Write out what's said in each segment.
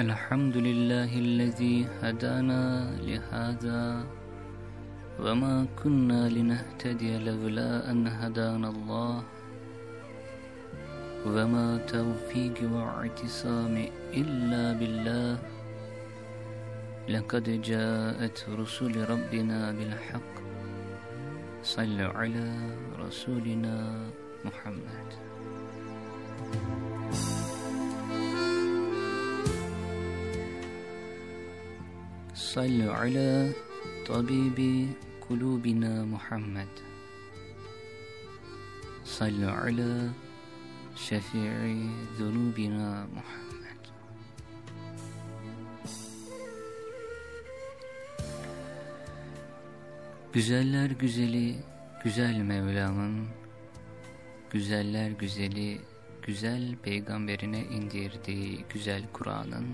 الحمد لله الذي هدانا لهذا وما كنا لنهتدي لولا أن هدانا الله. وما توفيق واعتصام إلا بالله. لقد جاءت رسل ربنا بالحق. صلوا على رسولنا محمد. صلوا على طبيب قلوبنا محمد صلوا على شفيع ذنوبنا محمد Güzeller güzeli güzel Mevlam'ın Güzeller güzeli güzel peygamberine indirdiği güzel Kur'an'ın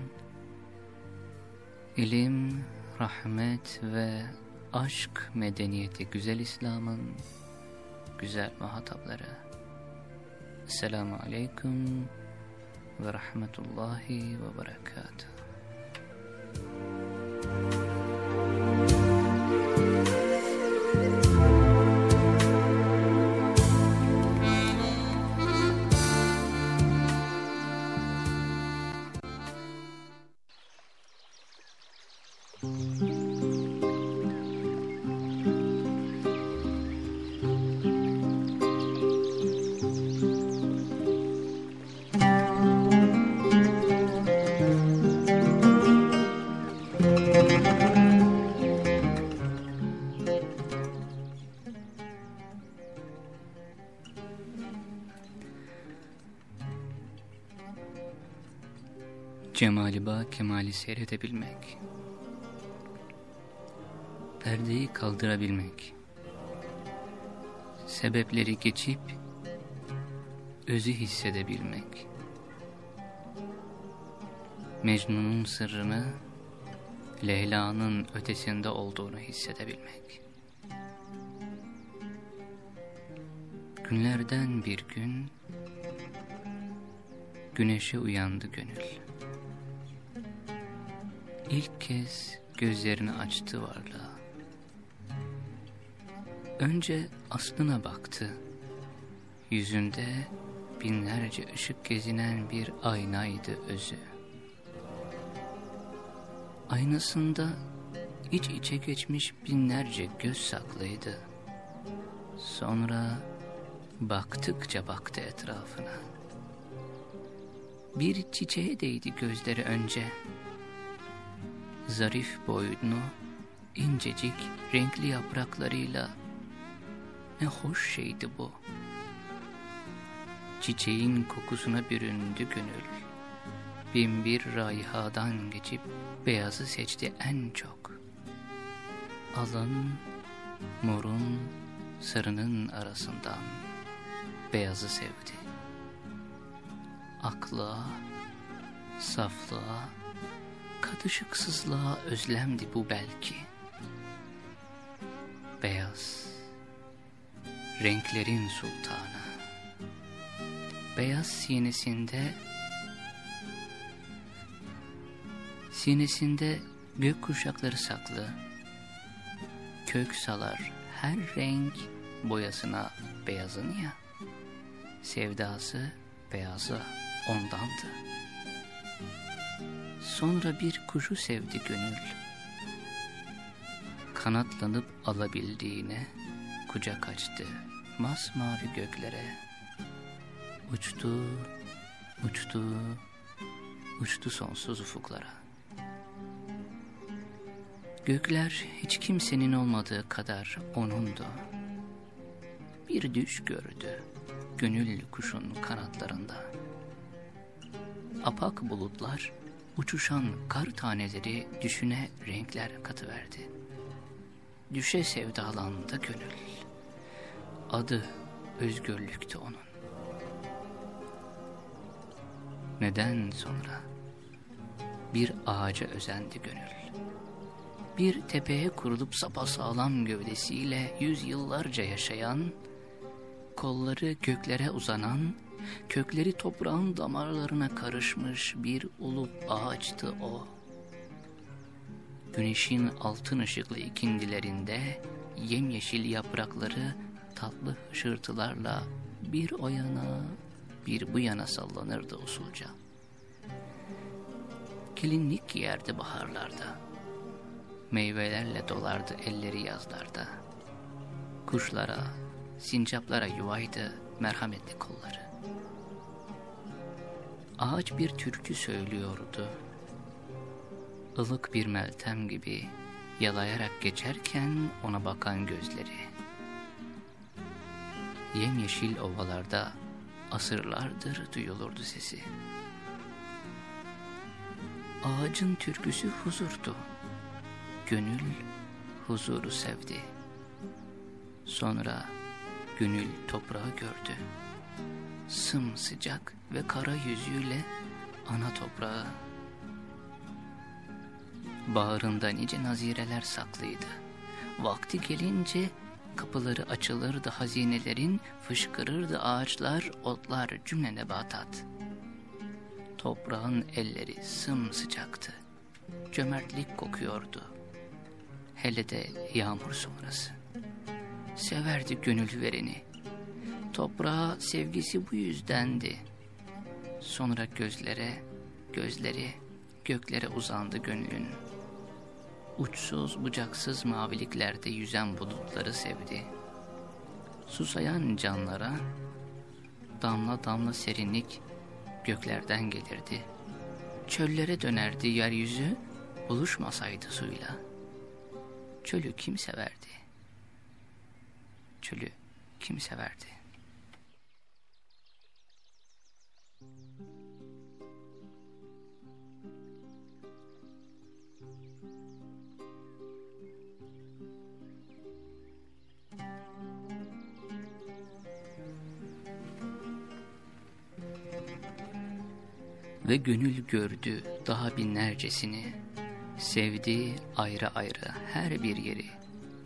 ilim, rahmet ve aşk medeniyeti güzel İslam'ın güzel muhatapları. Esselamu Aleyküm ve Rahmetullahi ve Berekatuhu. Kemali seyredebilmek. Perdeyi kaldırabilmek. Sebepleri geçip özü hissedebilmek. Mecnun'un sırrını Leyla'nın ötesinde olduğunu hissedebilmek. Günlerden bir gün güneşe uyandı gönül. İlk kez gözlerini açtı varlığa. Önce aslına baktı. Yüzünde binlerce ışık gezinen bir aynaydı özü. Aynasında iç içe geçmiş binlerce göz saklıydı. Sonra baktıkça baktı etrafına. Bir çiçeğe değdi gözleri önce zarif boynu, incecik, renkli yapraklarıyla ne hoş şeydi bu. Çiçeğin kokusuna büründü gönül. Bin bir raihadan geçip beyazı seçti en çok. Alın, morun, sarının arasından beyazı sevdi. Akla, saflığa, Kadışıksızlığa özlemdi bu belki. Beyaz, renklerin sultanı. Beyaz sinesinde, sinesinde gök kuşakları saklı. Kök salar her renk boyasına beyazın ya. Sevdası beyazı ondandı. Sonra bir kuşu sevdi gönül. Kanatlanıp alabildiğine kucak açtı masmavi göklere. Uçtu, uçtu, uçtu sonsuz ufuklara. Gökler hiç kimsenin olmadığı kadar onundu. Bir düş gördü gönül kuşun kanatlarında. Apak bulutlar uçuşan kar taneleri düşüne renkler katıverdi. Düşe sevdalandı gönül. Adı özgürlüktü onun. Neden sonra bir ağaca özendi gönül. Bir tepeye kurulup sapasağlam gövdesiyle yüzyıllarca yaşayan kolları göklere uzanan, kökleri toprağın damarlarına karışmış bir ulu ağaçtı o. Güneşin altın ışıklı ikindilerinde yemyeşil yaprakları tatlı hışırtılarla bir o yana bir bu yana sallanırdı usulca. Gelinlik giyerdi baharlarda. Meyvelerle dolardı elleri yazlarda. Kuşlara, sincaplara yuvaydı merhametli kolları. Ağaç bir türkü söylüyordu. Ilık bir meltem gibi yalayarak geçerken ona bakan gözleri. Yemyeşil ovalarda asırlardır duyulurdu sesi. Ağacın türküsü huzurdu. Gönül huzuru sevdi. Sonra gönül toprağı gördü. Sımsıcak ve kara yüzüyle ana toprağı. Bağrında nice nazireler saklıydı. Vakti gelince kapıları açılırdı hazinelerin, fışkırırdı ağaçlar, otlar, cümle nebatat. Toprağın elleri sımsıcaktı. Cömertlik kokuyordu. Hele de yağmur sonrası. Severdi gönül vereni. Toprağa sevgisi bu yüzdendi. Sonra gözlere, gözleri göklere uzandı gönlün. Uçsuz bucaksız maviliklerde yüzen bulutları sevdi. Susayan canlara damla damla serinlik göklerden gelirdi. Çöllere dönerdi yeryüzü buluşmasaydı suyla. Çölü kim severdi? Çölü kim severdi? Ve gönül gördü daha binlercesini, sevdi ayrı ayrı her bir yeri,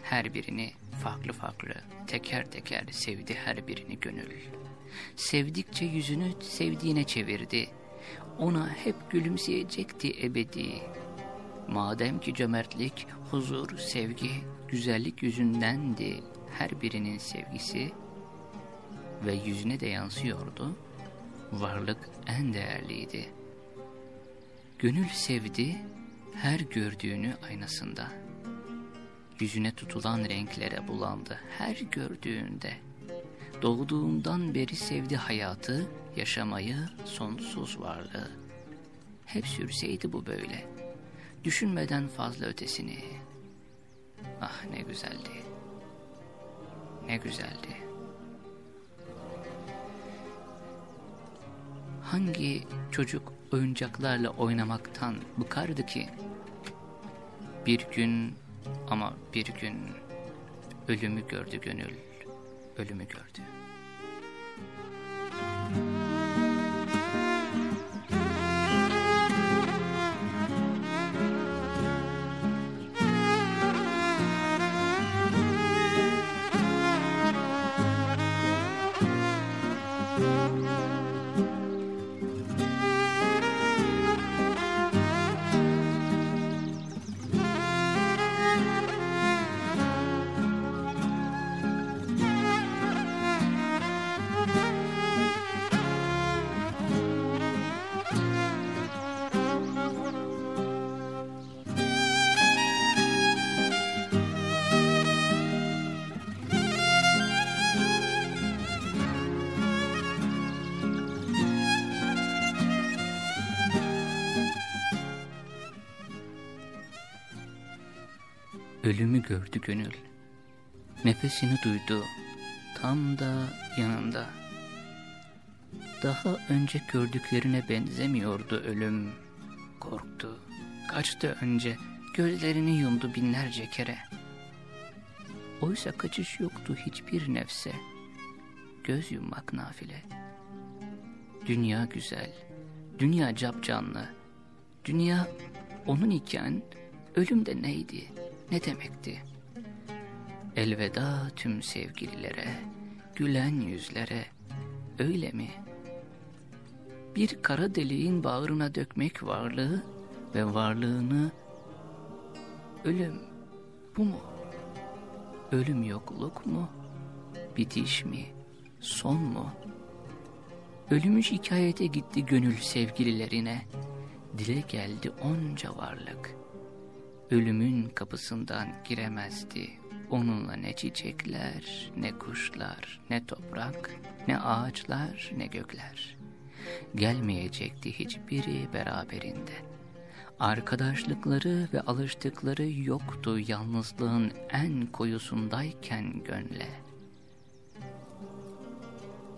her birini farklı farklı, teker teker sevdi her birini gönül. Sevdikçe yüzünü sevdiğine çevirdi, ona hep gülümseyecekti ebedi. Madem ki cömertlik, huzur, sevgi, güzellik yüzündendi her birinin sevgisi ve yüzüne de yansıyordu, varlık en değerliydi. Gönül sevdi her gördüğünü aynasında. Yüzüne tutulan renklere bulandı her gördüğünde. Doğduğundan beri sevdi hayatı, yaşamayı, sonsuz varlığı. Hep sürseydi bu böyle. Düşünmeden fazla ötesini. Ah ne güzeldi. Ne güzeldi. Hangi çocuk oyuncaklarla oynamaktan bıkardı ki? Bir gün ama bir gün ölümü gördü gönül, ölümü gördü. Gördü gönül. Nefesini duydu. Tam da yanında. Daha önce gördüklerine benzemiyordu ölüm. Korktu. Kaçtı önce. Gözlerini yumdu binlerce kere. Oysa kaçış yoktu hiçbir nefse. Göz yummak nafile. Dünya güzel. Dünya capcanlı. Dünya onun iken ölüm de neydi? ne demekti? Elveda tüm sevgililere, gülen yüzlere öyle mi? Bir kara deliğin bağrına dökmek varlığı ve varlığını ölüm bu mu? Ölüm yokluk mu? Bitiş mi? Son mu? Ölümü şikayete gitti gönül sevgililerine. Dile geldi onca varlık. Ölümün kapısından giremezdi. Onunla ne çiçekler, ne kuşlar, ne toprak, ne ağaçlar, ne gökler. Gelmeyecekti hiçbiri beraberinde. Arkadaşlıkları ve alıştıkları yoktu yalnızlığın en koyusundayken gönle.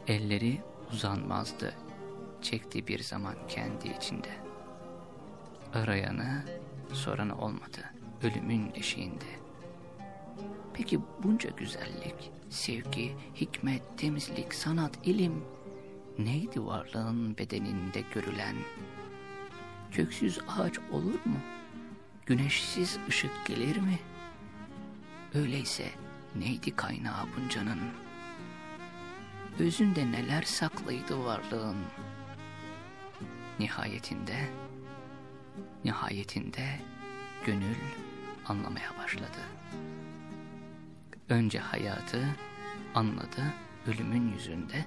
Elleri uzanmazdı, çekti bir zaman kendi içinde. Arayanı, soranı olmadı, ölümün eşiğinde. Peki bunca güzellik, sevgi, hikmet, temizlik, sanat, ilim, neydi varlığın bedeninde görülen? Köksüz ağaç olur mu? Güneşsiz ışık gelir mi? Öyleyse neydi kaynağı buncanın? Özünde neler saklıydı varlığın? Nihayetinde, nihayetinde gönül anlamaya başladı. Önce hayatı anladı ölümün yüzünde,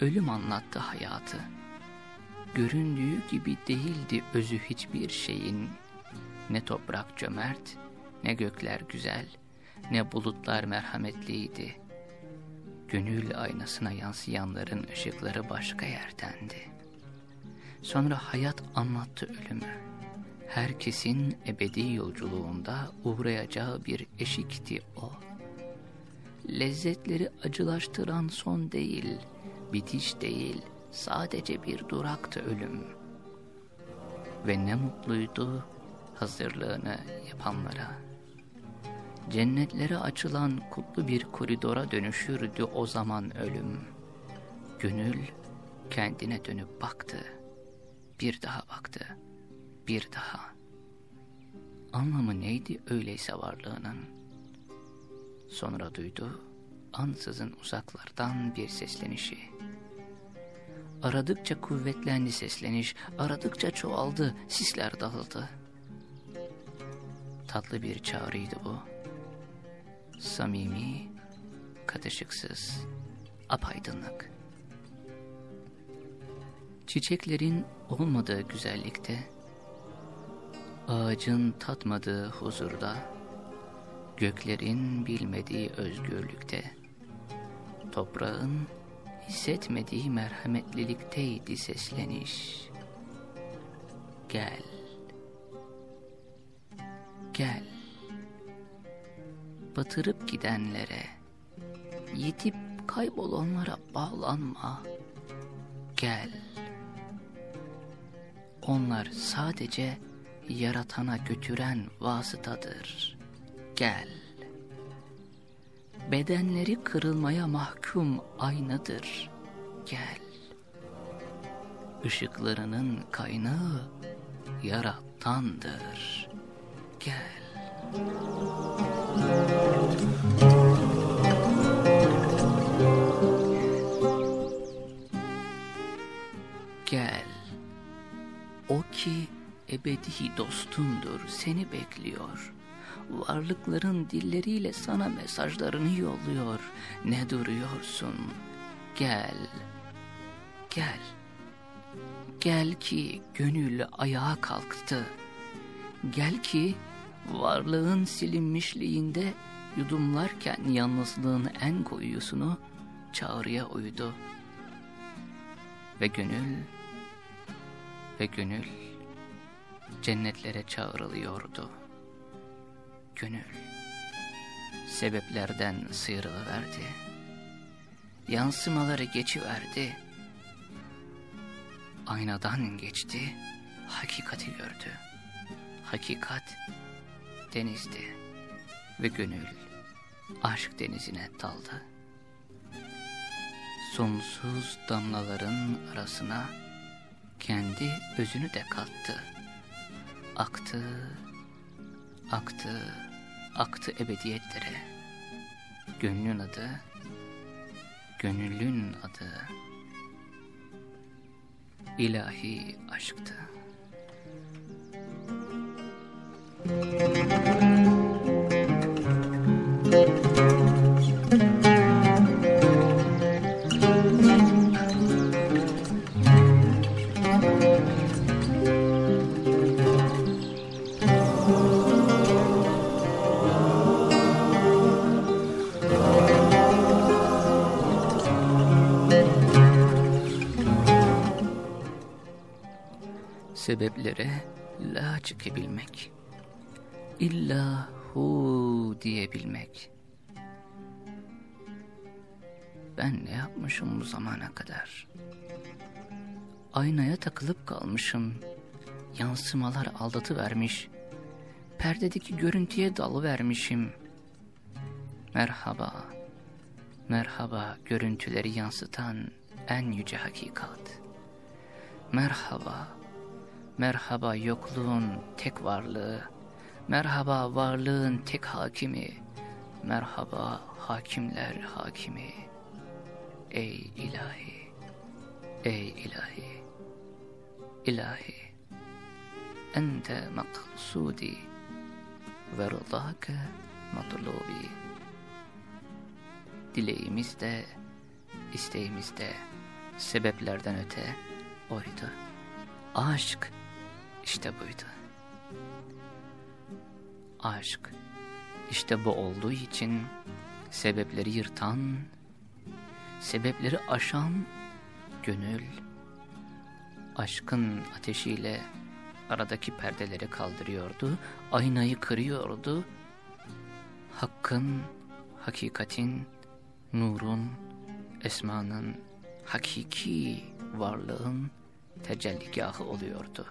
ölüm anlattı hayatı. Göründüğü gibi değildi özü hiçbir şeyin, ne toprak cömert, ne gökler güzel, ne bulutlar merhametliydi. Gönül aynasına yansıyanların ışıkları başka yerdendi. Sonra hayat anlattı ölümü. Herkesin ebedi yolculuğunda uğrayacağı bir eşikti o. Lezzetleri acılaştıran son değil, bitiş değil, sadece bir duraktı ölüm. Ve ne mutluydu hazırlığını yapanlara. Cennetlere açılan kutlu bir koridora dönüşürdü o zaman ölüm. Gönül kendine dönüp baktı. Bir daha baktı. Bir daha. Anlamı neydi öyleyse varlığının? Sonra duydu ansızın uzaklardan bir seslenişi. Aradıkça kuvvetlendi sesleniş, aradıkça çoğaldı, sisler dağıldı. Tatlı bir çağrıydı bu. Samimi, katışıksız, apaydınlık. Çiçeklerin olmadığı güzellikte, ağacın tatmadığı huzurda, göklerin bilmediği özgürlükte, toprağın hissetmediği merhametlilikteydi sesleniş. Gel, gel, batırıp gidenlere, yitip kaybolanlara bağlanma, gel. Onlar sadece yaratana götüren vasıtadır. Gel. Bedenleri kırılmaya mahkum aynadır. Gel. Işıklarının kaynağı yaratandır. Gel. Gel. Ebedi dostundur, seni bekliyor. Varlıkların dilleriyle sana mesajlarını yolluyor. Ne duruyorsun? Gel. Gel. Gel ki gönül ayağa kalktı. Gel ki varlığın silinmişliğinde yudumlarken yalnızlığın en koyusunu çağrıya uydu. Ve gönül, ve gönül cennetlere çağrılıyordu. Gönül sebeplerden sıyrılıverdi. Yansımaları geçiverdi. Aynadan geçti, hakikati gördü. Hakikat denizdi ve gönül aşk denizine daldı. Sonsuz damlaların arasına kendi özünü de kattı. Aktı, aktı, aktı ebediyetlere. Gönlün adı gönüllün adı ilahi aşktı. Sebeplere la çıkabilmek. İlla hu diyebilmek. Ben ne yapmışım bu zamana kadar? Aynaya takılıp kalmışım. Yansımalar aldatı vermiş. Perdedeki görüntüye dal vermişim. Merhaba. Merhaba görüntüleri yansıtan en yüce hakikat. Merhaba Merhaba yokluğun tek varlığı, merhaba varlığın tek hakimi, merhaba hakimler hakimi. Ey ilahi, ey ilahi, ilahi, ente maksudi ve rıdâke matlubi. Dileğimiz de, isteğimiz de sebeplerden öte oydu. Aşk işte buydu. Aşk işte bu olduğu için sebepleri yırtan, sebepleri aşan gönül, aşkın ateşiyle aradaki perdeleri kaldırıyordu, aynayı kırıyordu, hakkın, hakikatin, nurun, esmanın, hakiki varlığın tecelligahı oluyordu.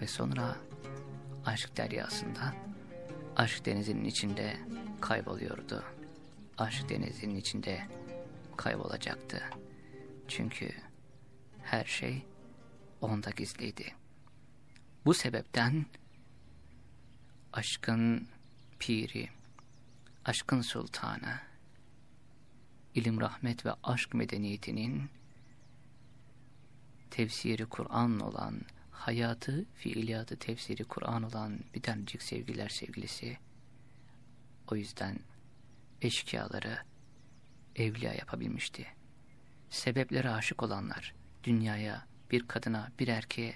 Ve sonra aşk deryasında, aşk denizinin içinde kayboluyordu. Aşk denizinin içinde kaybolacaktı. Çünkü her şey onda gizliydi. Bu sebepten aşkın piri, aşkın sultanı, ilim, rahmet ve aşk medeniyetinin tefsiri Kur'an olan hayatı, fiiliyatı, tefsiri Kur'an olan bir tanecik sevgiler sevgilisi. O yüzden eşkıyaları evliya yapabilmişti. Sebeplere aşık olanlar, dünyaya, bir kadına, bir erkeğe,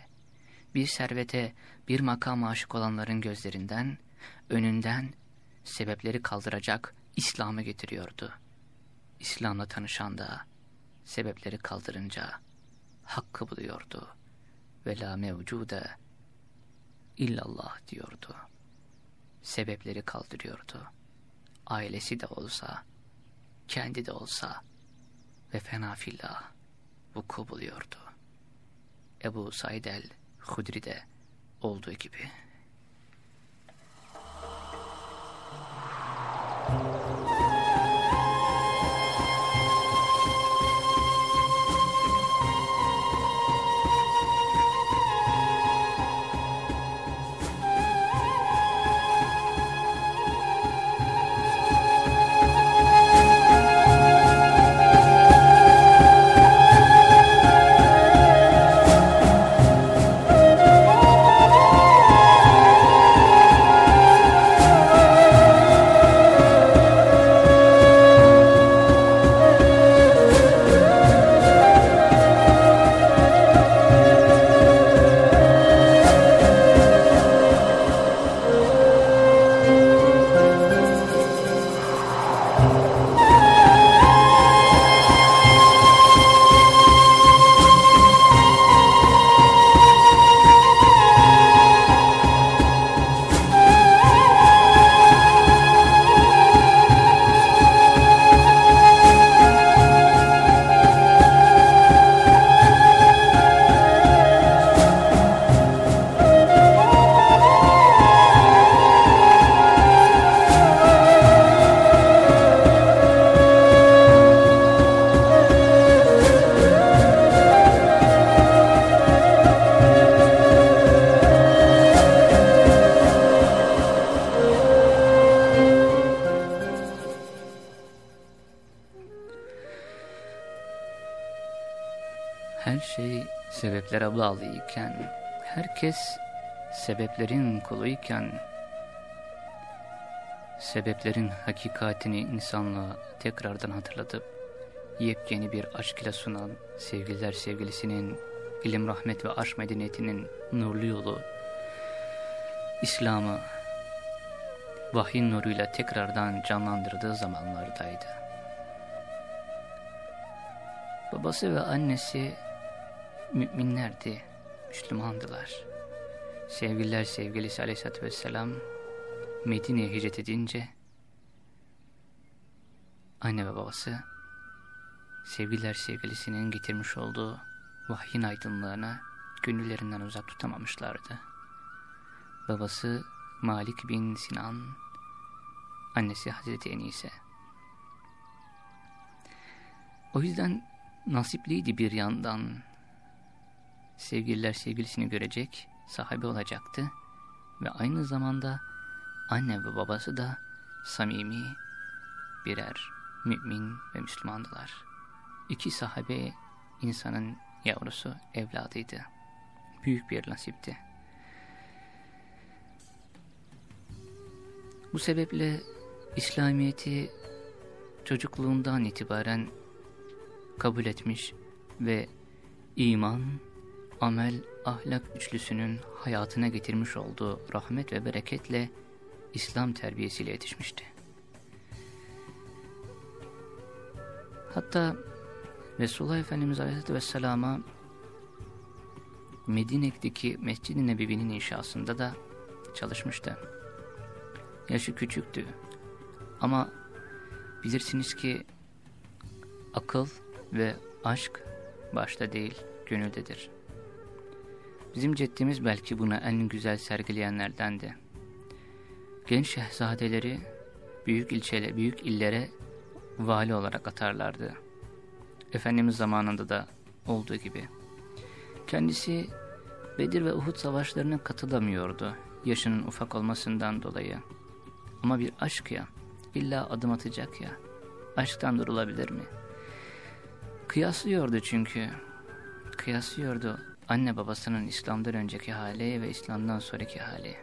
bir servete, bir makama aşık olanların gözlerinden, önünden sebepleri kaldıracak İslam'ı getiriyordu. İslam'la tanışan da sebepleri kaldırınca hakkı buluyordu ve la mevcude illallah diyordu. Sebepleri kaldırıyordu. Ailesi de olsa, kendi de olsa ve fena fillah vuku buluyordu. Ebu Said el-Hudri de olduğu gibi. Bağlıyken, herkes sebeplerin kuluyken, sebeplerin hakikatini insanlığa tekrardan hatırlatıp, yepyeni bir aşk ile sunan sevgililer sevgilisinin, ilim, rahmet ve aşk medeniyetinin nurlu yolu, İslam'ı vahyin nuruyla tekrardan canlandırdığı zamanlardaydı. Babası ve annesi müminlerdi, Müslümandılar. Sevgililer sevgilisi aleyhissalatü vesselam Medine'ye hicret edince anne ve babası sevgililer sevgilisinin getirmiş olduğu vahyin aydınlığına gönüllerinden uzak tutamamışlardı. Babası Malik bin Sinan, annesi Hazreti Enise. O yüzden nasipliydi bir yandan. Sevgililer sevgilisini görecek, sahibi olacaktı ve aynı zamanda anne ve babası da samimi birer mümin ve Müslümandılar. İki sahabe insanın yavrusu, evladıydı. Büyük bir nasipti. Bu sebeple İslamiyet'i çocukluğundan itibaren kabul etmiş ve iman, amel, ahlak üçlüsünün hayatına getirmiş olduğu rahmet ve bereketle İslam terbiyesiyle yetişmişti. Hatta Resulullah Efendimiz Aleyhisselatü Vesselam'a Medine'deki Mescid-i Nebevi'nin inşasında da çalışmıştı. Yaşı küçüktü. Ama bilirsiniz ki akıl ve aşk başta değil, gönüldedir. Bizim ceddimiz belki buna en güzel sergileyenlerdendi. Genç şehzadeleri büyük ilçele, büyük illere vali olarak atarlardı. Efendimiz zamanında da olduğu gibi. Kendisi Bedir ve Uhud savaşlarına katılamıyordu yaşının ufak olmasından dolayı. Ama bir aşk ya, illa adım atacak ya, aşktan durulabilir mi? Kıyaslıyordu çünkü, kıyaslıyordu anne babasının İslam'dan önceki hali ve İslam'dan sonraki hali.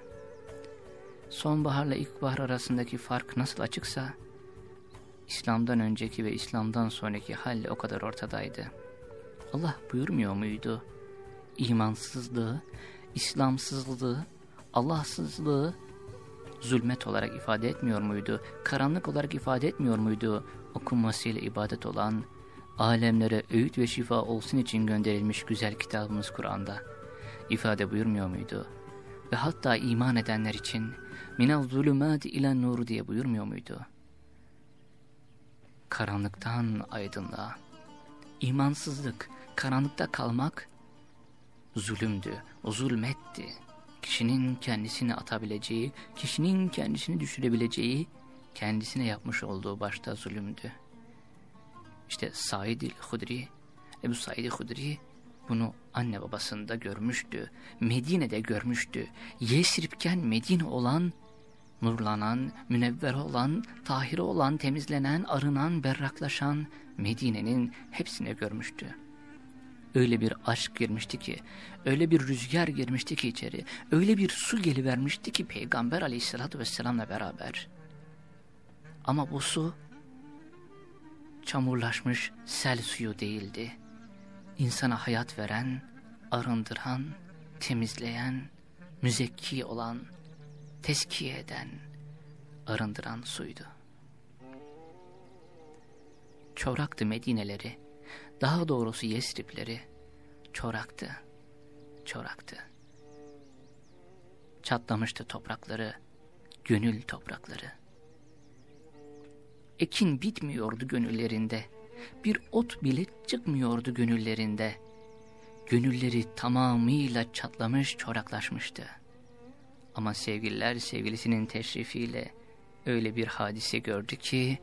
Sonbaharla ilkbahar arasındaki fark nasıl açıksa, İslam'dan önceki ve İslam'dan sonraki halle o kadar ortadaydı. Allah buyurmuyor muydu? İmansızlığı, İslamsızlığı, Allahsızlığı zulmet olarak ifade etmiyor muydu? Karanlık olarak ifade etmiyor muydu? Okunmasıyla ibadet olan, alemlere öğüt ve şifa olsun için gönderilmiş güzel kitabımız Kur'an'da ifade buyurmuyor muydu? Ve hatta iman edenler için minel zulümâti ilen nur diye buyurmuyor muydu? Karanlıktan aydınlığa, imansızlık, karanlıkta kalmak zulümdü, zulmetti kişinin kendisini atabileceği, kişinin kendisini düşürebileceği, kendisine yapmış olduğu başta zulümdü. İşte Said-i Hudri, Ebu Said-i Hudri bunu anne babasında görmüştü, Medine'de görmüştü. Yesribken Medine olan, nurlanan, münevver olan, tahire olan, temizlenen, arınan, berraklaşan Medine'nin hepsine görmüştü. Öyle bir aşk girmişti ki, öyle bir rüzgar girmişti ki içeri, öyle bir su gelivermişti ki Peygamber aleyhissalatü vesselamla beraber. Ama bu su çamurlaşmış sel suyu değildi. İnsana hayat veren, arındıran, temizleyen, müzekki olan, teskiye eden, arındıran suydu. Çoraktı Medineleri, daha doğrusu Yesripleri çoraktı, çoraktı. Çatlamıştı toprakları, gönül toprakları. Ekin bitmiyordu gönüllerinde, bir ot bile çıkmıyordu gönüllerinde. Gönülleri tamamıyla çatlamış, çoraklaşmıştı. Ama sevgililer sevgilisinin teşrifiyle öyle bir hadise gördü ki,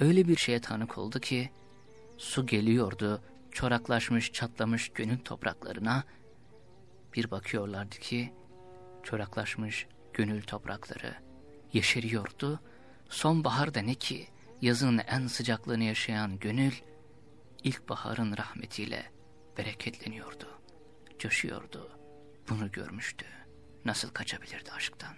öyle bir şeye tanık oldu ki, su geliyordu çoraklaşmış çatlamış gönül topraklarına bir bakıyorlardı ki çoraklaşmış gönül toprakları yeşeriyordu. Sonbaharda ne ki yazın en sıcaklığını yaşayan gönül ilkbaharın rahmetiyle bereketleniyordu. coşuyordu. Bunu görmüştü. Nasıl kaçabilirdi aşktan?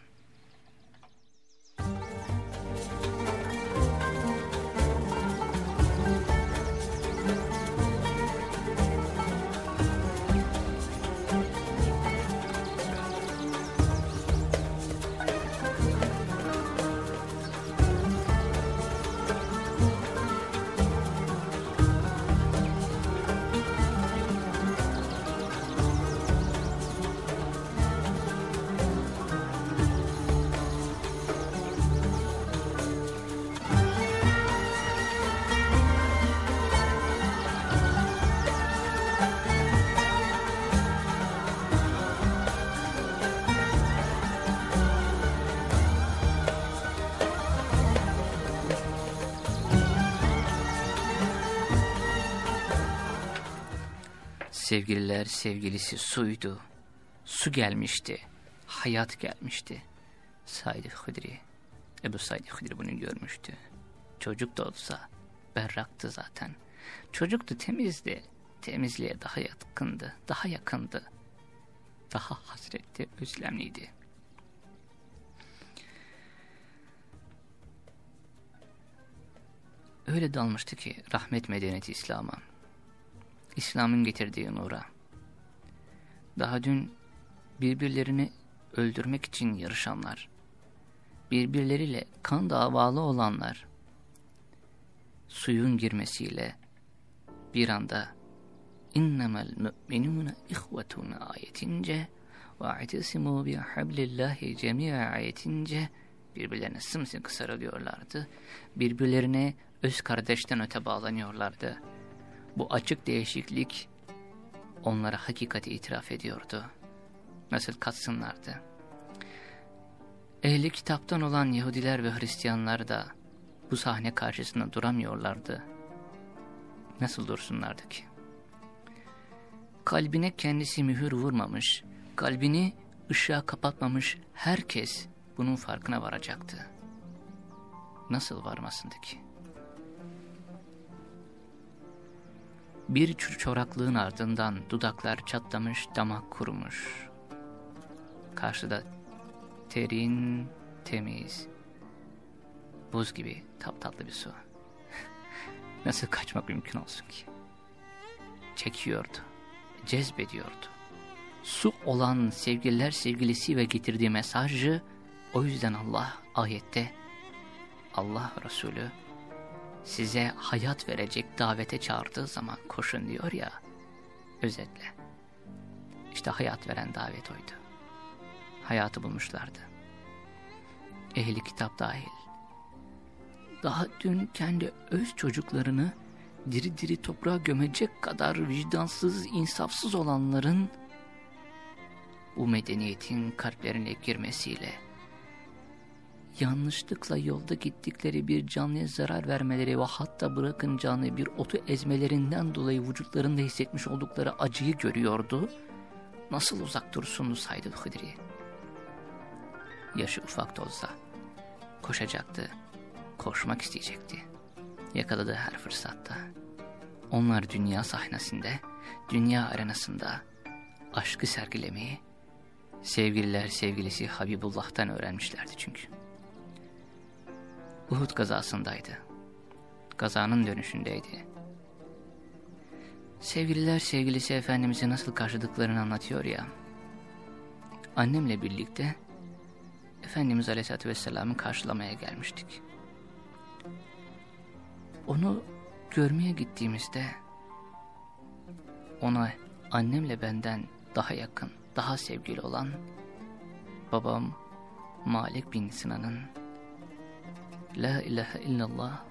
Sevgililer sevgilisi suydu. Su gelmişti. Hayat gelmişti. Said Hudri. Ebu Said Hudri bunu görmüştü. Çocuk da olsa berraktı zaten. Çocuktu temizdi. Temizliğe daha yakındı. Daha yakındı. Daha hasretli, özlemliydi. Öyle dalmıştı ki rahmet medeniyeti İslam'a. İslam'ın getirdiği nura. Daha dün birbirlerini öldürmek için yarışanlar, birbirleriyle kan davalı olanlar, suyun girmesiyle bir anda innemel mü'minûne ihvetûne ayetince ve a'tesimû bi hablillahi cemi'a ayetince birbirlerine sımsıkı sarılıyorlardı. Birbirlerine öz kardeşten öte bağlanıyorlardı. Bu açık değişiklik onlara hakikati itiraf ediyordu. Nasıl katsınlardı. Ehli kitaptan olan Yahudiler ve Hristiyanlar da bu sahne karşısında duramıyorlardı. Nasıl dursunlardı ki? Kalbine kendisi mühür vurmamış, kalbini ışığa kapatmamış herkes bunun farkına varacaktı. Nasıl varmasındı ki? Bir çoraklığın ardından dudaklar çatlamış, damak kurumuş. Karşıda terin, temiz, buz gibi taptatlı bir su. Nasıl kaçmak mümkün olsun ki? Çekiyordu, cezbediyordu. Su olan sevgililer sevgilisi ve getirdiği mesajı o yüzden Allah ayette Allah Resulü size hayat verecek davete çağırdığı zaman koşun diyor ya özetle. İşte hayat veren davet oydu. Hayatı bulmuşlardı. Ehli kitap dahil. Daha dün kendi öz çocuklarını diri diri toprağa gömecek kadar vicdansız, insafsız olanların bu medeniyetin kalplerine girmesiyle yanlışlıkla yolda gittikleri bir canlıya zarar vermeleri ve hatta bırakın canlı bir otu ezmelerinden dolayı vücutlarında hissetmiş oldukları acıyı görüyordu. Nasıl uzak dursundu Saydül Hıdri? Yaşı ufak da olsa koşacaktı, koşmak isteyecekti. Yakaladığı her fırsatta. Onlar dünya sahnesinde, dünya arenasında aşkı sergilemeyi sevgililer sevgilisi Habibullah'tan öğrenmişlerdi çünkü. Uhud kazasındaydı. Kazanın dönüşündeydi. Sevgililer sevgilisi Efendimiz'i nasıl karşıladıklarını anlatıyor ya. Annemle birlikte Efendimiz Aleyhisselatü Vesselam'ı karşılamaya gelmiştik. Onu görmeye gittiğimizde ona annemle benden daha yakın, daha sevgili olan babam Malik bin Sinan'ın La ilahe illallah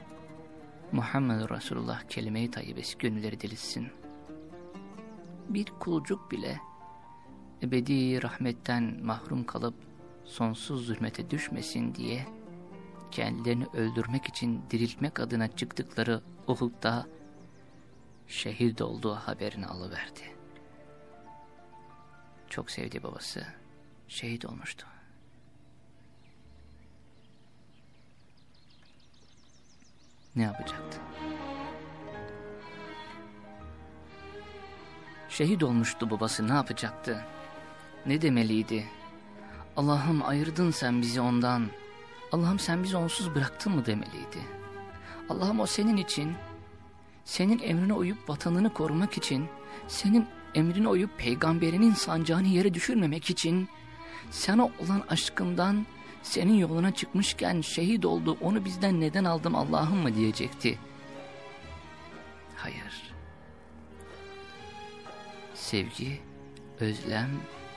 Muhammed Resulullah kelime-i tayyibesi gönülleri delilsin. Bir kulcuk bile ebedi rahmetten mahrum kalıp sonsuz zulmete düşmesin diye kendilerini öldürmek için diriltmek adına çıktıkları Uhud'da şehit olduğu haberini alıverdi. Çok sevdi babası, şehit olmuştu. Ne yapacaktı? Şehit olmuştu babası ne yapacaktı? Ne demeliydi? Allah'ım ayırdın sen bizi ondan. Allah'ım sen bizi onsuz bıraktın mı demeliydi. Allah'ım o senin için, senin emrine uyup vatanını korumak için, senin emrine uyup peygamberinin sancağını yere düşürmemek için, sana olan aşkından senin yoluna çıkmışken şehit oldu onu bizden neden aldım Allah'ım mı diyecekti. Hayır. Sevgi, özlem,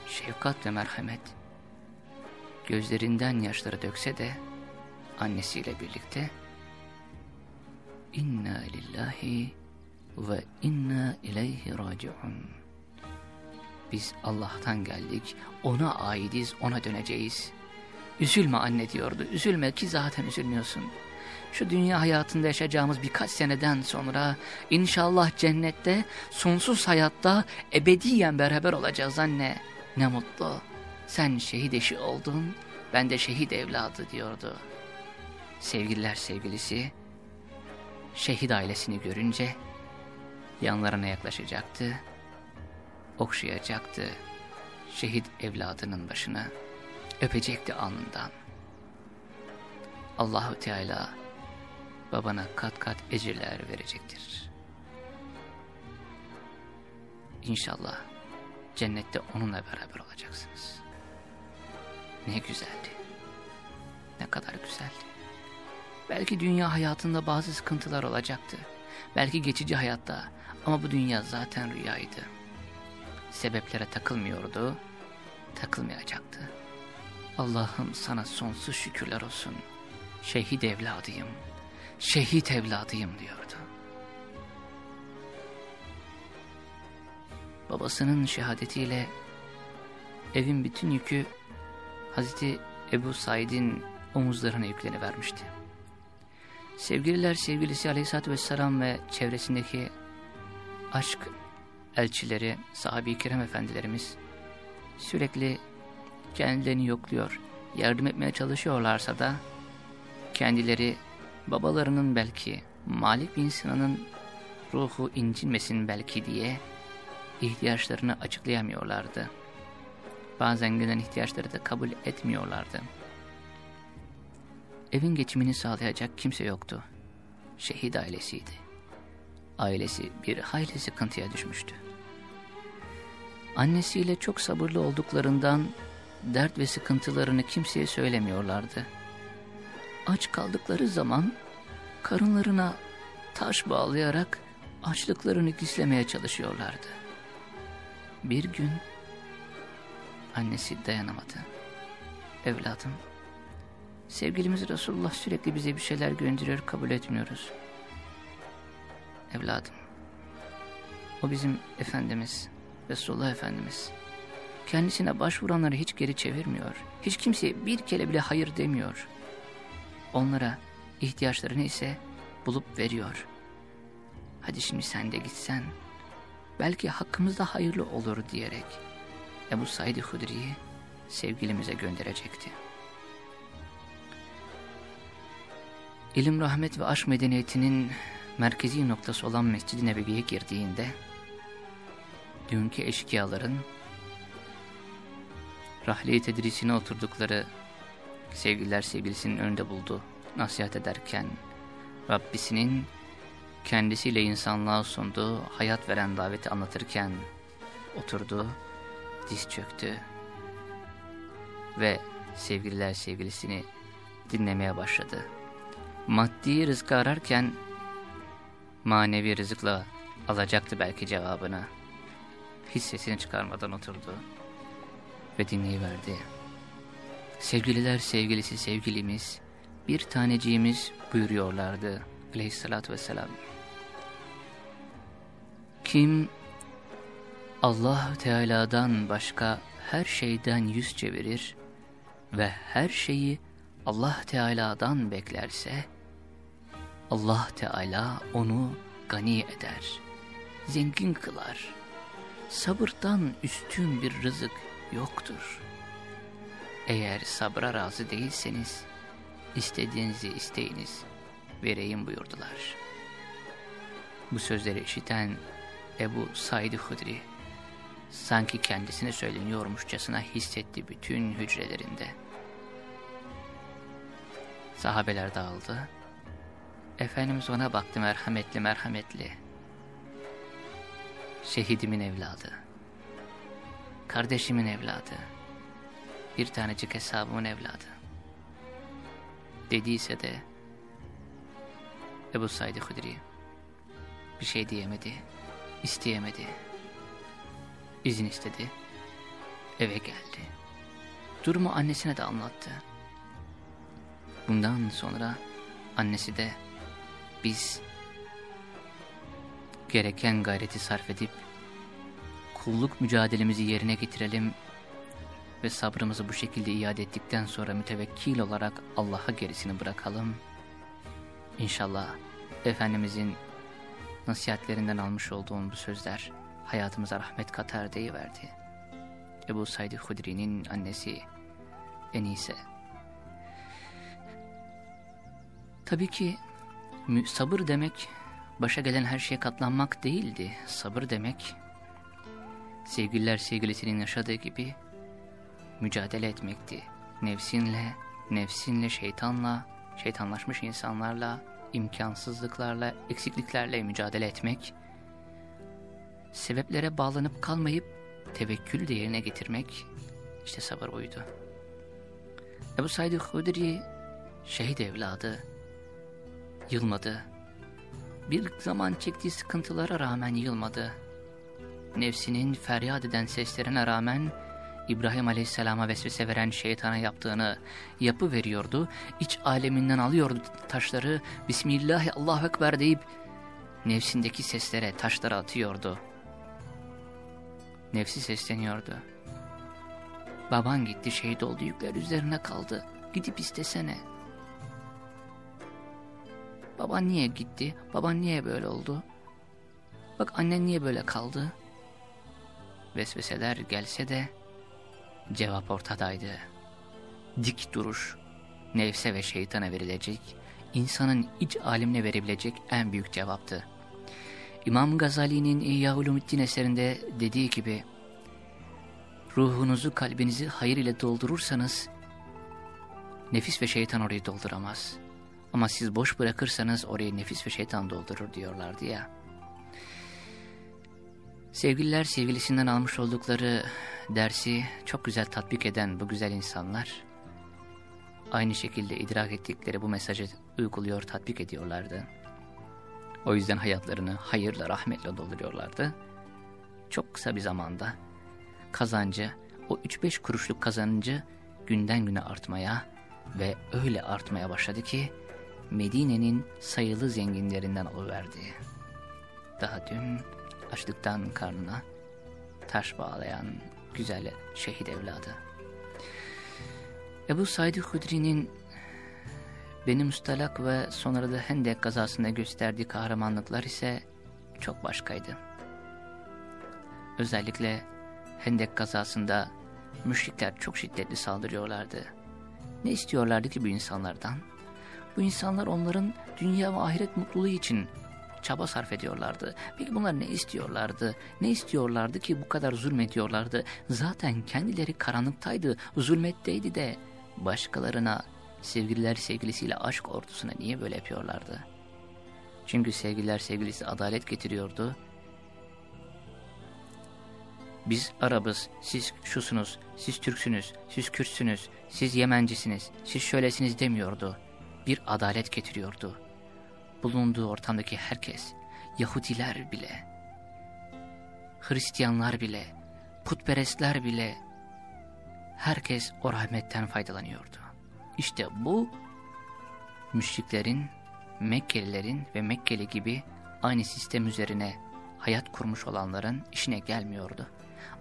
şefkat ve merhamet gözlerinden yaşları dökse de annesiyle birlikte inna lillahi ve inna ileyhi raciun biz Allah'tan geldik ona aidiz ona döneceğiz üzülme anne diyordu. Üzülme ki zaten üzülmüyorsun. Şu dünya hayatında yaşayacağımız birkaç seneden sonra inşallah cennette sonsuz hayatta ebediyen beraber olacağız anne. Ne mutlu. Sen şehit eşi oldun, ben de şehit evladı diyordu. Sevgililer sevgilisi, şehit ailesini görünce yanlarına yaklaşacaktı, okşayacaktı şehit evladının başına, öpecekti alnından. Allahu Teala babana kat kat ecirler verecektir. İnşallah cennette onunla beraber olacaksınız. Ne güzeldi. Ne kadar güzeldi. Belki dünya hayatında bazı sıkıntılar olacaktı. Belki geçici hayatta ama bu dünya zaten rüyaydı. Sebeplere takılmıyordu, takılmayacaktı. Allah'ım sana sonsuz şükürler olsun. Şehit evladıyım, şehit evladıyım diyordu. Babasının şehadetiyle evin bütün yükü Hazreti Ebu Said'in omuzlarına yüklenivermişti. Sevgililer sevgilisi Aleyhisselatü Vesselam ve çevresindeki aşk elçileri, sahabi-i kiram efendilerimiz sürekli kendilerini yokluyor, yardım etmeye çalışıyorlarsa da kendileri babalarının belki Malik bin Sinan'ın ruhu incinmesin belki diye ihtiyaçlarını açıklayamıyorlardı bazen gelen ihtiyaçları da kabul etmiyorlardı. Evin geçimini sağlayacak kimse yoktu. Şehit ailesiydi. Ailesi bir hayli sıkıntıya düşmüştü. Annesiyle çok sabırlı olduklarından dert ve sıkıntılarını kimseye söylemiyorlardı. Aç kaldıkları zaman karınlarına taş bağlayarak açlıklarını gizlemeye çalışıyorlardı. Bir gün Annesi dayanamadı. Evladım, sevgilimiz Resulullah sürekli bize bir şeyler gönderiyor, kabul etmiyoruz. Evladım, o bizim Efendimiz, Resulullah Efendimiz. Kendisine başvuranları hiç geri çevirmiyor. Hiç kimseye bir kere bile hayır demiyor. Onlara ihtiyaçları neyse bulup veriyor. Hadi şimdi sen de gitsen, belki hakkımızda hayırlı olur diyerek Ebu Said-i Hudri'yi sevgilimize gönderecekti. İlim, rahmet ve aşk medeniyetinin merkezi noktası olan Mescid-i Nebevi'ye girdiğinde, dünkü eşkıyaların rahle tedrisine oturdukları sevgililer sevgilisinin önünde buldu, nasihat ederken, Rabbisinin kendisiyle insanlığa sunduğu hayat veren daveti anlatırken oturdu diz çöktü ve sevgililer sevgilisini dinlemeye başladı. Maddi rızkı ararken manevi rızıkla alacaktı belki cevabını. Hiç sesini çıkarmadan oturdu ve dinleyiverdi. Sevgililer sevgilisi sevgilimiz, bir taneciğimiz buyuruyorlardı aleyhissalatü vesselam. Kim Allah Teala'dan başka her şeyden yüz çevirir ve her şeyi Allah Teala'dan beklerse, Allah Teala onu gani eder, zengin kılar. Sabırdan üstün bir rızık yoktur. Eğer sabra razı değilseniz, istediğinizi isteyiniz, vereyim buyurdular. Bu sözleri işiten Ebu Said-i Hudri sanki kendisine söyleniyormuşçasına hissetti bütün hücrelerinde. Sahabeler dağıldı. Efendimiz ona baktı merhametli merhametli. Şehidimin evladı. Kardeşimin evladı. Bir tanecik hesabımın evladı. Dediyse de Ebu Said Hudri bir şey diyemedi, isteyemedi. İzin istedi, eve geldi. Durumu annesine de anlattı. Bundan sonra annesi de biz gereken gayreti sarf edip kulluk mücadelemizi yerine getirelim ve sabrımızı bu şekilde iade ettikten sonra mütevekkil olarak Allah'a gerisini bırakalım. İnşallah Efendimizin nasihatlerinden almış olduğum bu sözler hayatımıza rahmet katar deyiverdi. Ebu Said Hudri'nin annesi Enise. Tabii ki sabır demek başa gelen her şeye katlanmak değildi. Sabır demek sevgililer sevgilisinin yaşadığı gibi mücadele etmekti. Nefsinle, nefsinle, şeytanla, şeytanlaşmış insanlarla, imkansızlıklarla, eksikliklerle mücadele etmek, sebeplere bağlanıp kalmayıp tevekkül de yerine getirmek, işte sabır oydu. Ebu Said Hudri şehit evladı, yılmadı. Bir zaman çektiği sıkıntılara rağmen yılmadı. Nefsinin feryat eden seslerine rağmen İbrahim Aleyhisselam'a vesvese veren şeytana yaptığını yapı veriyordu. İç aleminden alıyordu taşları. Bismillah Allahu Ekber deyip nefsindeki seslere taşları atıyordu. Nefsi sesleniyordu. Baban gitti şehit oldu yükler üzerine kaldı. Gidip istesene. Baban niye gitti? Baban niye böyle oldu? Bak annen niye böyle kaldı? Vesveseler gelse de Cevap ortadaydı. Dik duruş, nefse ve şeytana verilecek, insanın iç alimine verebilecek en büyük cevaptı. İmam Gazali'nin İyya Ulumuddin eserinde dediği gibi, ruhunuzu, kalbinizi hayır ile doldurursanız, nefis ve şeytan orayı dolduramaz. Ama siz boş bırakırsanız orayı nefis ve şeytan doldurur diyorlardı ya. Sevgililer sevgilisinden almış oldukları dersi çok güzel tatbik eden bu güzel insanlar, aynı şekilde idrak ettikleri bu mesajı uyguluyor, tatbik ediyorlardı. O yüzden hayatlarını hayırla, rahmetle dolduruyorlardı. Çok kısa bir zamanda kazancı, o 3-5 kuruşluk kazancı günden güne artmaya ve öyle artmaya başladı ki Medine'nin sayılı zenginlerinden oluverdi. Daha dün açlıktan karnına taş bağlayan güzel şehit evladı. Ebu Said Hudri'nin benim ustalak ve sonra da Hendek kazasında gösterdiği kahramanlıklar ise çok başkaydı. Özellikle Hendek kazasında müşrikler çok şiddetli saldırıyorlardı. Ne istiyorlardı ki bu insanlardan? Bu insanlar onların dünya ve ahiret mutluluğu için çaba sarf ediyorlardı. Peki bunlar ne istiyorlardı? Ne istiyorlardı ki bu kadar zulmediyorlardı? Zaten kendileri karanlıktaydı, zulmetteydi de başkalarına sevgililer sevgilisiyle aşk ordusuna niye böyle yapıyorlardı? Çünkü sevgililer sevgilisi adalet getiriyordu. Biz Arabız, siz şusunuz, siz Türksünüz, siz Kürtsünüz, siz Yemencisiniz, siz şöylesiniz demiyordu. Bir adalet getiriyordu bulunduğu ortamdaki herkes, Yahudiler bile, Hristiyanlar bile, putperestler bile, herkes o rahmetten faydalanıyordu. İşte bu, müşriklerin, Mekkelilerin ve Mekkeli gibi aynı sistem üzerine hayat kurmuş olanların işine gelmiyordu.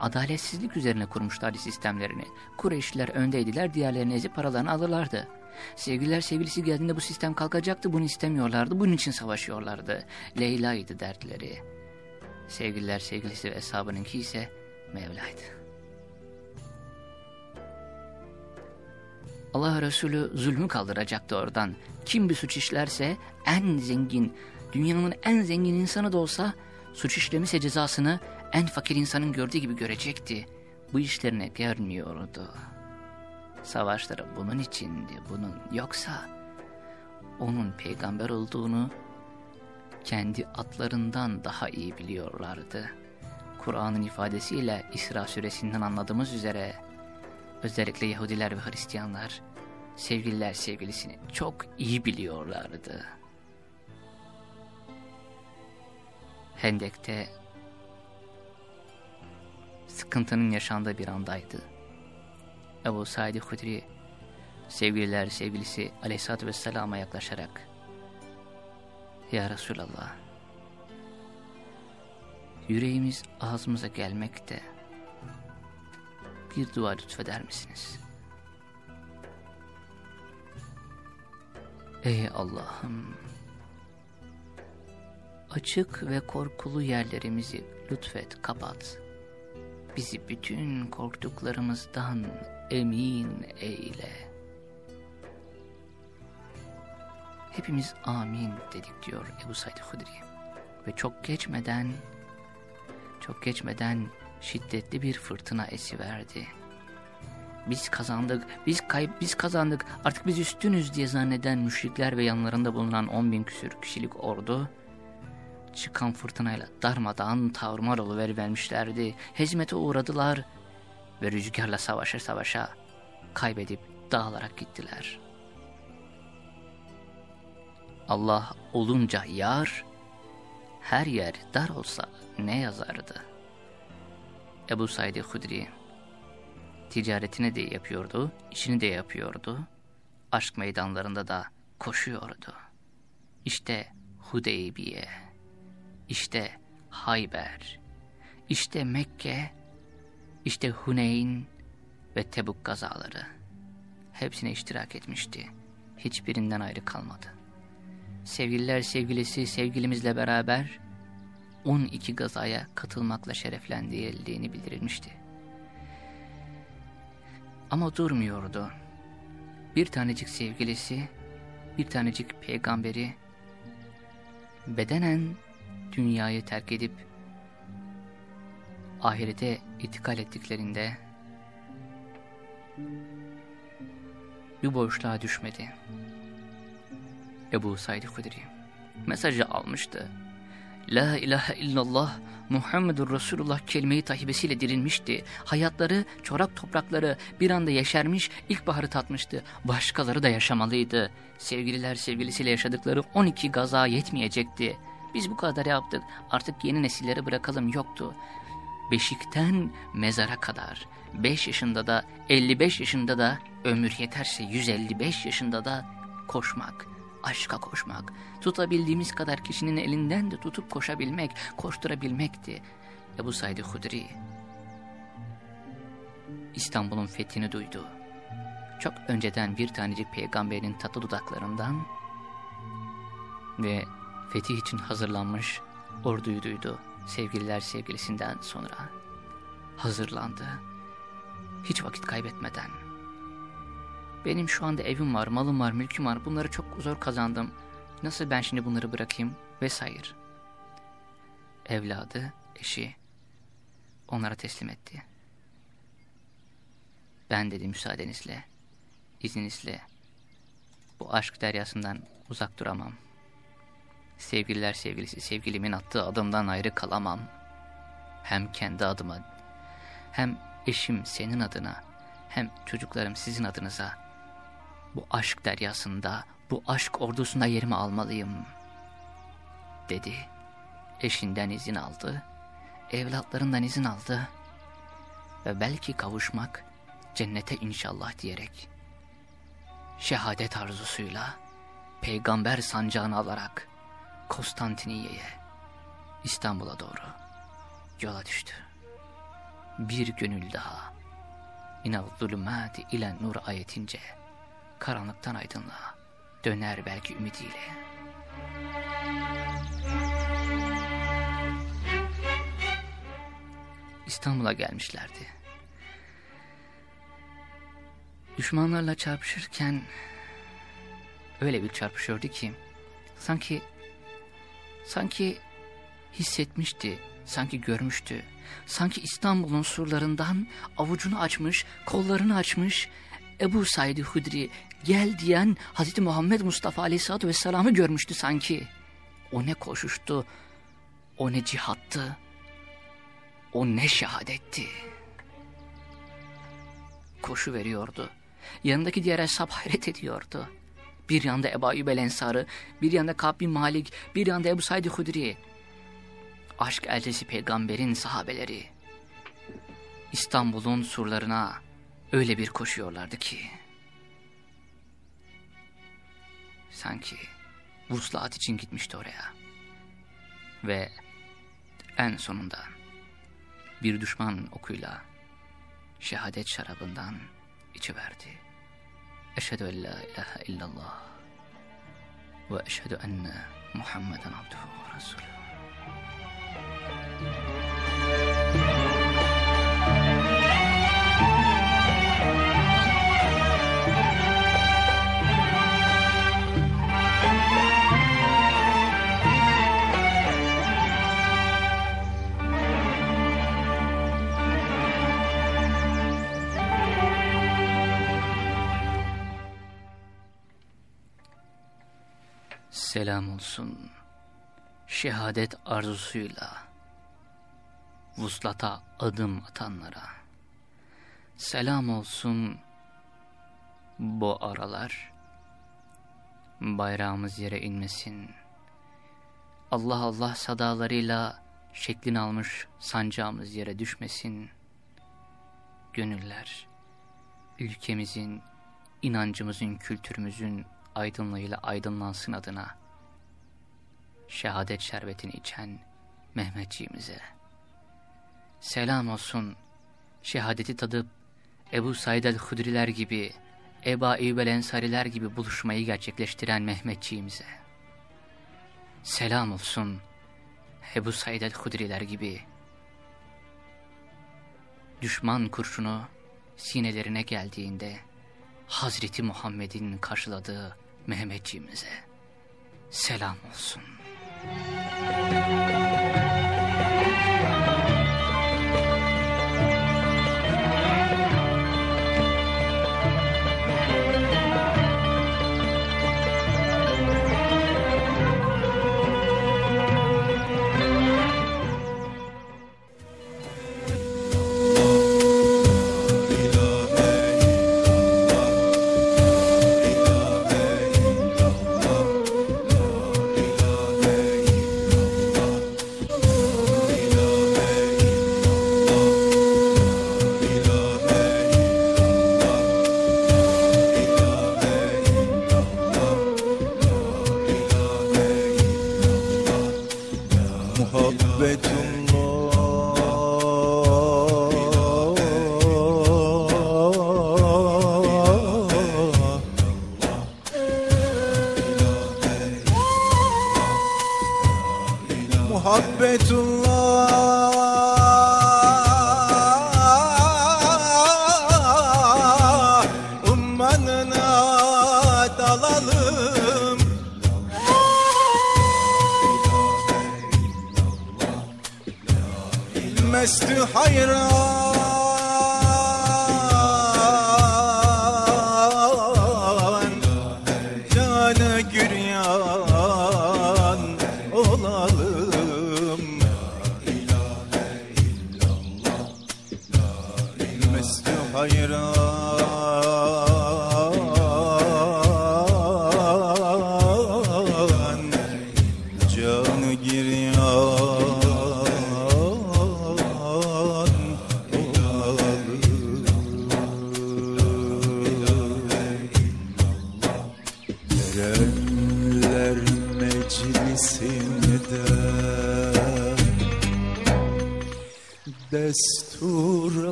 Adaletsizlik üzerine kurmuşlardı sistemlerini. Kureyşliler öndeydiler, diğerlerini ezip paralarını alırlardı. Sevgililer sevgilisi geldiğinde bu sistem kalkacaktı. Bunu istemiyorlardı. Bunun için savaşıyorlardı. Leyla'ydı dertleri. Sevgililer sevgilisi ve hesabınınki ise Mevla'ydı. Allah Resulü zulmü kaldıracaktı oradan. Kim bir suç işlerse en zengin, dünyanın en zengin insanı da olsa suç işlemişse cezasını en fakir insanın gördüğü gibi görecekti. Bu işlerine görmüyordu. Savaşları bunun içindi, bunun yoksa onun peygamber olduğunu kendi atlarından daha iyi biliyorlardı. Kur'an'ın ifadesiyle İsra suresinden anladığımız üzere özellikle Yahudiler ve Hristiyanlar sevgililer sevgilisini çok iyi biliyorlardı. Hendek'te sıkıntının yaşandığı bir andaydı. Ebu Said Hudri sevgililer sevgilisi Aleyhisselatü Vesselam'a yaklaşarak Ya Resulallah yüreğimiz ağzımıza gelmekte bir dua lütfeder misiniz? Ey Allah'ım açık ve korkulu yerlerimizi lütfet kapat. Bizi bütün korktuklarımızdan emin eyle. Hepimiz amin dedik diyor Ebu Said Hudri. Ve çok geçmeden, çok geçmeden şiddetli bir fırtına esiverdi. Biz kazandık, biz kayıp, biz kazandık, artık biz üstünüz diye zanneden müşrikler ve yanlarında bulunan 10 bin küsür kişilik ordu, çıkan fırtınayla darmadan tavrımar vermişlerdi. Hezmete uğradılar ve rüzgarla savaşa savaşa kaybedip dağılarak gittiler. Allah olunca yar, her yer dar olsa ne yazardı? Ebu Said Hudri ticaretini de yapıyordu, işini de yapıyordu. Aşk meydanlarında da koşuyordu. İşte Hudeybiye, işte Hayber, işte Mekke, işte Huneyn ve Tebuk gazaları. Hepsine iştirak etmişti. Hiçbirinden ayrı kalmadı. Sevgililer sevgilisi sevgilimizle beraber 12 gazaya katılmakla şereflendirildiğini bildirilmişti. Ama durmuyordu. Bir tanecik sevgilisi, bir tanecik peygamberi bedenen dünyayı terk edip ahirete itikal ettiklerinde bir boşluğa düşmedi. Ebu Said Hudri mesajı almıştı. La ilahe illallah Muhammedur Resulullah kelime-i tahibesiyle dirilmişti. Hayatları, çorak toprakları bir anda yeşermiş, ilkbaharı tatmıştı. Başkaları da yaşamalıydı. Sevgililer sevgilisiyle yaşadıkları 12 gaza yetmeyecekti. Biz bu kadar yaptık, artık yeni nesilleri bırakalım yoktu. Beşikten mezara kadar, 5 yaşında da, 55 yaşında da, ömür yeterse 155 yaşında da koşmak, aşka koşmak, tutabildiğimiz kadar kişinin elinden de tutup koşabilmek, koşturabilmekti. Ebu Said Hudri İstanbul'un fethini duydu. Çok önceden bir tanecik peygamberin tatlı dudaklarından ve fetih için hazırlanmış orduyu duydu sevgililer sevgilisinden sonra. Hazırlandı. Hiç vakit kaybetmeden. Benim şu anda evim var, malım var, mülküm var. Bunları çok zor kazandım. Nasıl ben şimdi bunları bırakayım? Vesaire. Evladı, eşi onlara teslim etti. Ben dedi müsaadenizle, izninizle bu aşk deryasından uzak duramam. Sevgililer sevgilisi sevgilimin attığı adımdan ayrı kalamam. Hem kendi adıma, hem eşim senin adına, hem çocuklarım sizin adınıza bu aşk deryasında, bu aşk ordusunda yerimi almalıyım, dedi. Eşinden izin aldı, evlatlarından izin aldı ve belki kavuşmak cennete inşallah diyerek şehadet arzusuyla peygamber sancağını alarak Konstantiniye'ye İstanbul'a doğru yola düştü. Bir gönül daha İnal zulümâti ilen nur ayetince karanlıktan aydınlığa döner belki ümidiyle. İstanbul'a gelmişlerdi. Düşmanlarla çarpışırken öyle bir çarpışıyordu ki sanki sanki hissetmişti, sanki görmüştü. Sanki İstanbul'un surlarından avucunu açmış, kollarını açmış, Ebu Said Hudri gel diyen Hz. Muhammed Mustafa Aleyhisselatü Vesselam'ı görmüştü sanki. O ne koşuştu, o ne cihattı, o ne şehadetti. Koşu veriyordu. Yanındaki diğer ashab hayret ediyordu. Bir yanda Ebu Ayyub Ensarı, bir yanda Kab Malik, bir yanda Ebu Said Hudri. Aşk elçisi peygamberin sahabeleri. İstanbul'un surlarına öyle bir koşuyorlardı ki. Sanki vuslat için gitmişti oraya. Ve en sonunda bir düşman okuyla şehadet şarabından içiverdi. Eşhedü en la ilahe illallah ve eşhedü enne Muhammeden abduhu ve Selam olsun şehadet arzusuyla vuslata adım atanlara. Selam olsun bu aralar bayrağımız yere inmesin. Allah Allah sadalarıyla şeklini almış sancağımız yere düşmesin. Gönüller ülkemizin, inancımızın, kültürümüzün aydınlığıyla aydınlansın adına şehadet şerbetini içen Mehmetçiğimize. Selam olsun şehadeti tadıp Ebu Said el-Hudriler gibi, Eba Eyyub el-Ensariler gibi buluşmayı gerçekleştiren Mehmetçiğimize. Selam olsun Ebu Said el-Hudriler gibi, düşman kurşunu sinelerine geldiğinde Hazreti Muhammed'in karşıladığı Mehmetçiğimize selam olsun. Thank you. Sevgili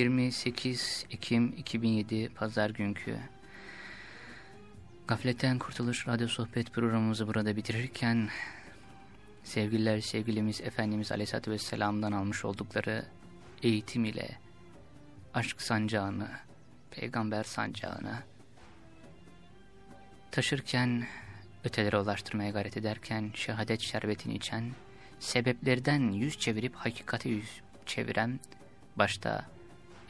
28 Ekim 2007 Pazar günkü. Gafletten Kurtuluş Radyo Sohbet programımızı burada bitirirken sevgililer sevgilimiz Efendimiz Aleyhisselatü Vesselam'dan almış oldukları eğitim ile aşk sancağını, peygamber sancağını taşırken, ötelere ulaştırmaya gayret ederken, şehadet şerbetini içen, sebeplerden yüz çevirip hakikate yüz çeviren, başta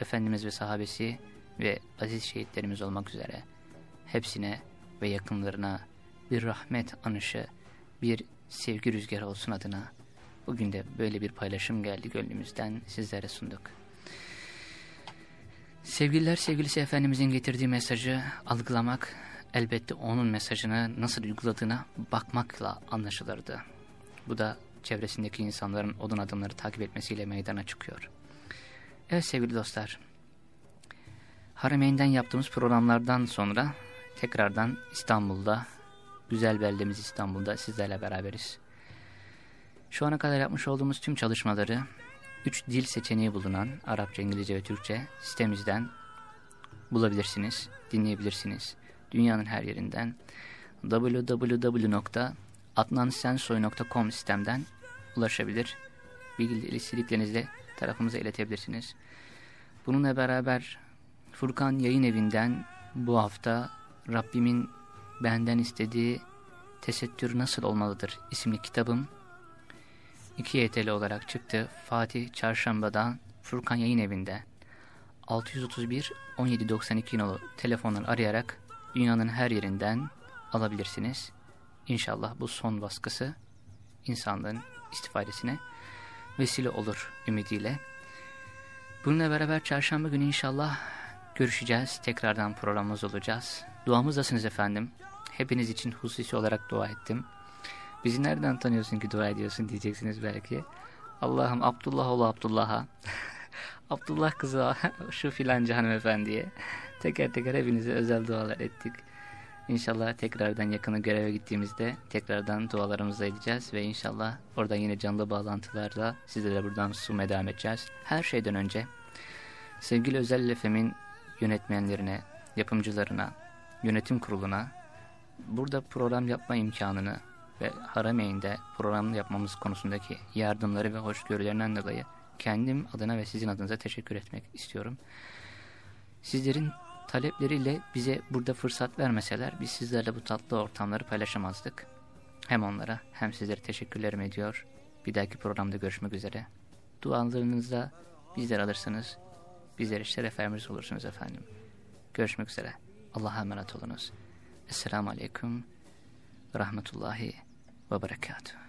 Efendimiz ve sahabesi ve aziz şehitlerimiz olmak üzere hepsine ve yakınlarına bir rahmet anışı, bir sevgi rüzgarı olsun adına bugün de böyle bir paylaşım geldi gönlümüzden sizlere sunduk. Sevgililer sevgilisi Efendimizin getirdiği mesajı algılamak elbette onun mesajını nasıl uyguladığına bakmakla anlaşılırdı. Bu da çevresindeki insanların odun adımları takip etmesiyle meydana çıkıyor. Evet sevgili dostlar, Harameyn'den yaptığımız programlardan sonra tekrardan İstanbul'da, güzel beldemiz İstanbul'da sizlerle beraberiz. Şu ana kadar yapmış olduğumuz tüm çalışmaları 3 dil seçeneği bulunan Arapça, İngilizce ve Türkçe sitemizden bulabilirsiniz, dinleyebilirsiniz. Dünyanın her yerinden www.adnansensoy.com sistemden ulaşabilir. Bilgileri istediklerinizle tarafımıza iletebilirsiniz. Bununla beraber Furkan Yayın Evi'nden bu hafta Rabbimin benden istediği Tesettür Nasıl Olmalıdır isimli kitabım 2 YTL olarak çıktı. Fatih Çarşamba'dan Furkan Yayın Evi'nde 631 1792 nolu telefonla arayarak dünyanın her yerinden alabilirsiniz. İnşallah bu son baskısı insanlığın istifadesine vesile olur ümidiyle. Bununla beraber çarşamba günü inşallah görüşeceğiz. Tekrardan programımız olacağız. Duamızdasınız efendim. Hepiniz için hususi olarak dua ettim. Bizi nereden tanıyorsun ki dua ediyorsun diyeceksiniz belki. Allah'ım Abdullah oğlu Abdullah'a, Abdullah kızı şu filanca hanımefendiye teker teker hepinize özel dualar ettik. İnşallah tekrardan yakını göreve gittiğimizde tekrardan dualarımızı edeceğiz ve inşallah oradan yine canlı bağlantılarla sizlere buradan sunmaya devam edeceğiz. Her şeyden önce sevgili Özel Efem'in yönetmenlerine, yapımcılarına, yönetim kuruluna burada program yapma imkanını ve Harameyn'de program yapmamız konusundaki yardımları ve hoşgörülerinden dolayı kendim adına ve sizin adınıza teşekkür etmek istiyorum. Sizlerin talepleriyle bize burada fırsat vermeseler biz sizlerle bu tatlı ortamları paylaşamazdık. Hem onlara hem sizlere teşekkürlerimi ediyor. Bir dahaki programda görüşmek üzere. Dualarınızda bizler alırsınız. Bizlere şeref vermiş olursunuz efendim. Görüşmek üzere. Allah'a emanet olunuz. Esselamu Aleyküm Rahmetullahi ve Berekatuhu.